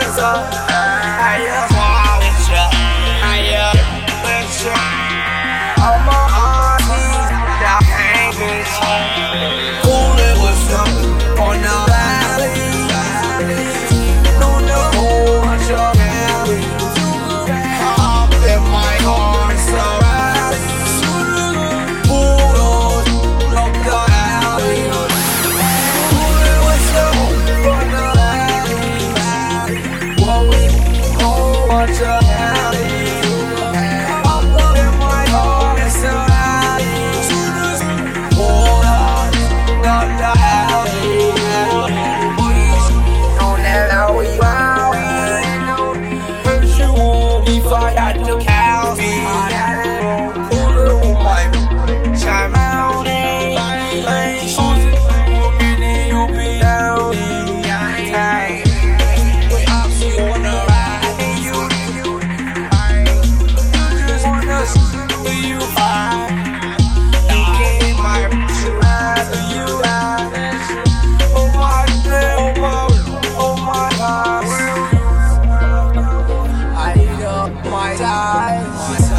sense, I am time.